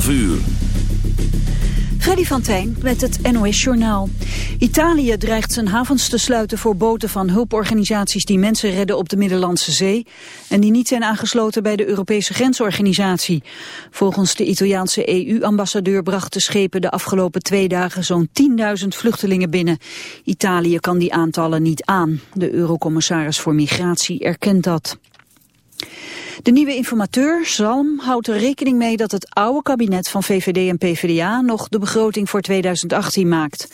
12 uur. Freddy van Tijn met het NOS Journaal. Italië dreigt zijn havens te sluiten voor boten van hulporganisaties die mensen redden op de Middellandse Zee en die niet zijn aangesloten bij de Europese grensorganisatie. Volgens de Italiaanse EU-ambassadeur brachten schepen de afgelopen twee dagen zo'n 10.000 vluchtelingen binnen. Italië kan die aantallen niet aan. De eurocommissaris voor migratie erkent dat. De nieuwe informateur, Salm houdt er rekening mee dat het oude kabinet van VVD en PvdA nog de begroting voor 2018 maakt.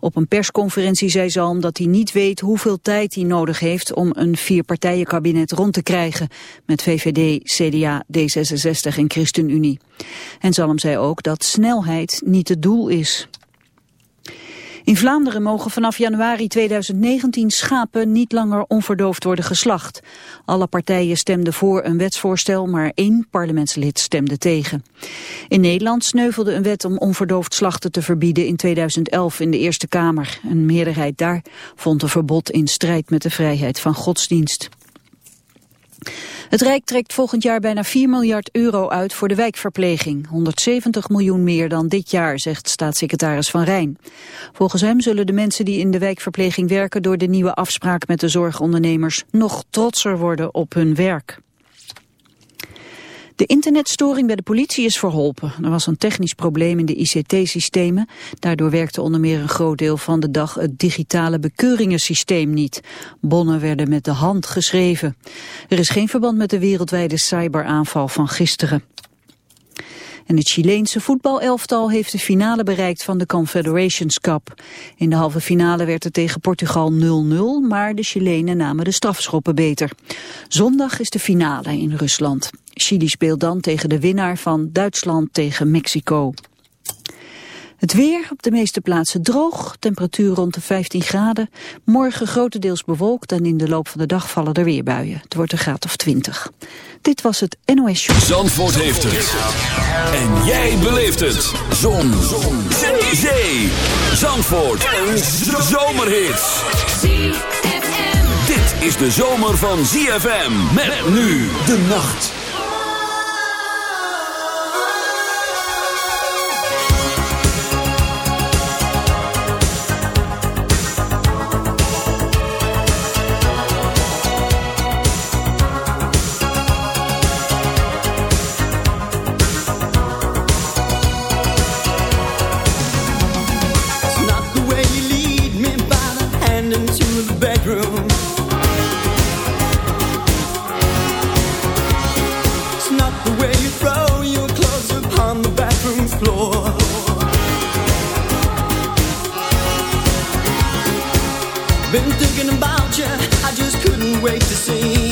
Op een persconferentie zei Zalm dat hij niet weet hoeveel tijd hij nodig heeft om een vierpartijenkabinet rond te krijgen met VVD, CDA, D66 en ChristenUnie. En Zalm zei ook dat snelheid niet het doel is. In Vlaanderen mogen vanaf januari 2019 schapen niet langer onverdoofd worden geslacht. Alle partijen stemden voor een wetsvoorstel, maar één parlementslid stemde tegen. In Nederland sneuvelde een wet om onverdoofd slachten te verbieden in 2011 in de Eerste Kamer. Een meerderheid daar vond een verbod in strijd met de vrijheid van godsdienst. Het Rijk trekt volgend jaar bijna 4 miljard euro uit voor de wijkverpleging. 170 miljoen meer dan dit jaar, zegt staatssecretaris Van Rijn. Volgens hem zullen de mensen die in de wijkverpleging werken... door de nieuwe afspraak met de zorgondernemers nog trotser worden op hun werk. De internetstoring bij de politie is verholpen. Er was een technisch probleem in de ICT-systemen. Daardoor werkte onder meer een groot deel van de dag het digitale bekeuringensysteem niet. Bonnen werden met de hand geschreven. Er is geen verband met de wereldwijde cyberaanval van gisteren. En het Chileense voetbalelftal heeft de finale bereikt van de Confederations Cup. In de halve finale werd het tegen Portugal 0-0, maar de Chilenen namen de strafschoppen beter. Zondag is de finale in Rusland. Chili speelt dan tegen de winnaar van Duitsland tegen Mexico. Het weer op de meeste plaatsen droog, temperatuur rond de 15 graden. Morgen grotendeels bewolkt en in de loop van de dag vallen er weer buien. Het wordt een graad of 20. Dit was het NOS Show. Zandvoort heeft het. En jij beleeft het. Zon. Zon. Zee. Zee. Zandvoort. Een zomerhit. Dit is de zomer van ZFM. Met nu de nacht. wait to see.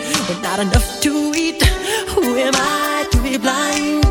but not enough to eat. Who am I to be blind?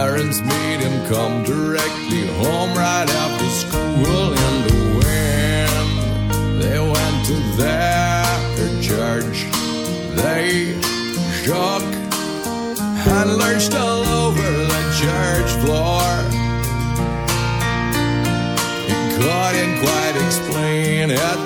parents made him come directly home right after school in the wind. They went to their church, they shook and lurched all over the church floor. He couldn't quite explain it.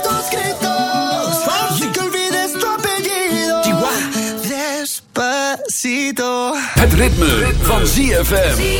Despacito. Het ritme, ritme. van ZFM.